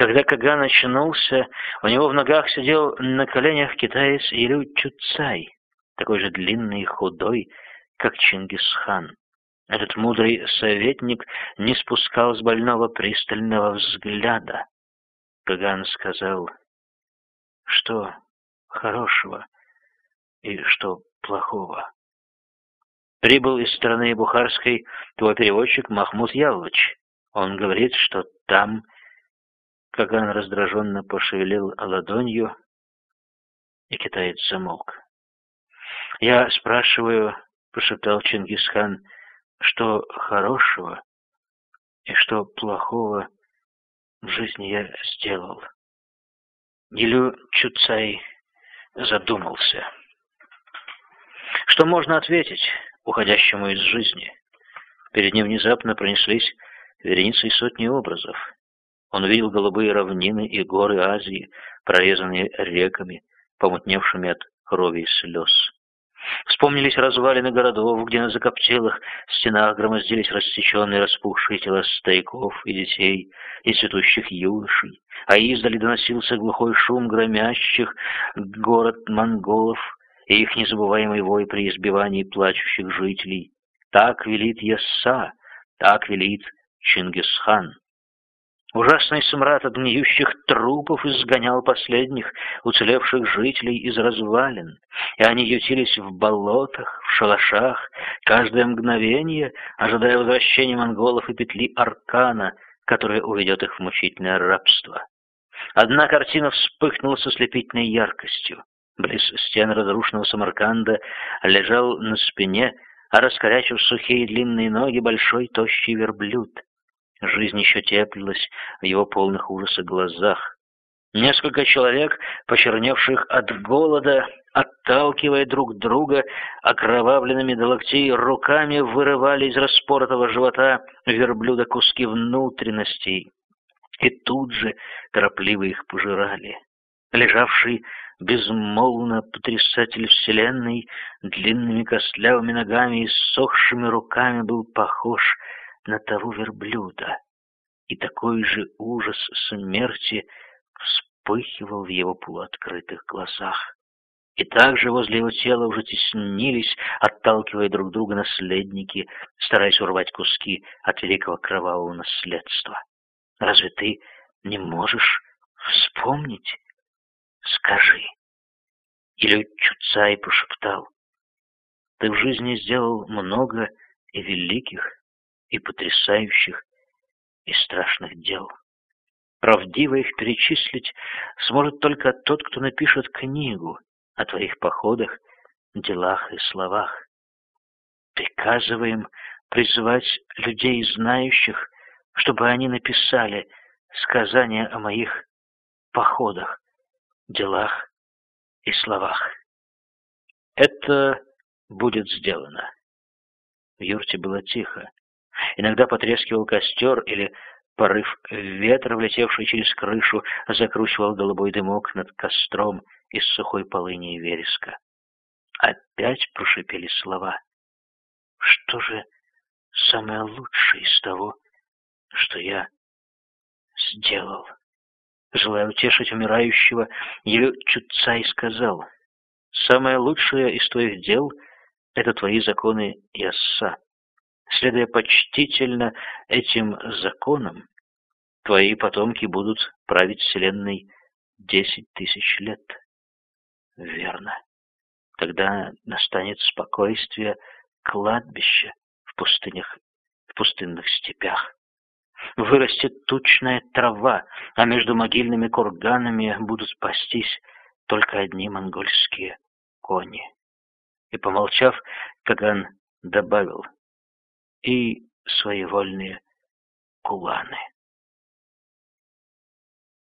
Когда Каган очнулся, у него в ногах сидел на коленях китаец Илю Чуцай, такой же длинный и худой, как Чингисхан. Этот мудрый советник не спускал с больного пристального взгляда. Каган сказал, что хорошего и что плохого. Прибыл из страны Бухарской твой переводчик Махмуд Ялович. Он говорит, что там Каган раздраженно пошевелил ладонью, и китаец замолк. «Я спрашиваю», — пошептал Чингисхан, — «что хорошего и что плохого в жизни я сделал?» Гилю Чуцай задумался. Что можно ответить уходящему из жизни? Перед ним внезапно пронеслись вереницы и сотни образов. Он видел голубые равнины и горы Азии, прорезанные реками, помутневшими от крови и слез. Вспомнились развалины городов, где на закоптелых стенах громоздились рассеченные распухшие тела стариков и детей, и цветущих юношей, а издали доносился глухой шум громящих город монголов и их незабываемый вой при избивании плачущих жителей. Так велит Ясса, так велит Чингисхан. Ужасный смрад от трупов изгонял последних уцелевших жителей из развалин, и они ютились в болотах, в шалашах, каждое мгновение, ожидая возвращения монголов и петли Аркана, которая уведет их в мучительное рабство. Одна картина вспыхнула со слепительной яркостью. Близ стен разрушенного Самарканда лежал на спине, а раскорячив сухие длинные ноги, большой тощий верблюд — Жизнь еще теплилась в его полных ужаса глазах. Несколько человек, почерневших от голода, отталкивая друг друга, окровавленными до локтей руками вырывали из распоротого живота верблюда куски внутренностей, и тут же торопливо их пожирали. Лежавший безмолвно потрясатель вселенной длинными костлявыми ногами и сохшими руками был похож на того верблюда, и такой же ужас смерти вспыхивал в его полуоткрытых глазах. И также возле его тела уже теснились, отталкивая друг друга наследники, стараясь урвать куски от великого кровавого наследства. Разве ты не можешь вспомнить? Скажи. Или Чуцай пошептал. Ты в жизни сделал много и великих, и потрясающих, и страшных дел. Правдиво их перечислить сможет только тот, кто напишет книгу о твоих походах, делах и словах. Приказываем призывать людей знающих, чтобы они написали сказания о моих походах, делах и словах. Это будет сделано. В юрте было тихо. Иногда потрескивал костер или порыв ветра, влетевший через крышу, закручивал голубой дымок над костром из сухой полыни и вереска. Опять прошипели слова. Что же самое лучшее из того, что я сделал? Желая утешить умирающего, Елю Чуцай сказал, «Самое лучшее из твоих дел — это твои законы Ясса. Следуя почтительно этим законам, твои потомки будут править Вселенной десять тысяч лет. Верно. Тогда настанет спокойствие кладбища в пустынях, в пустынных степях. Вырастет тучная трава, а между могильными курганами будут пастись только одни монгольские кони. И, помолчав, Каган добавил — и своевольные куланы.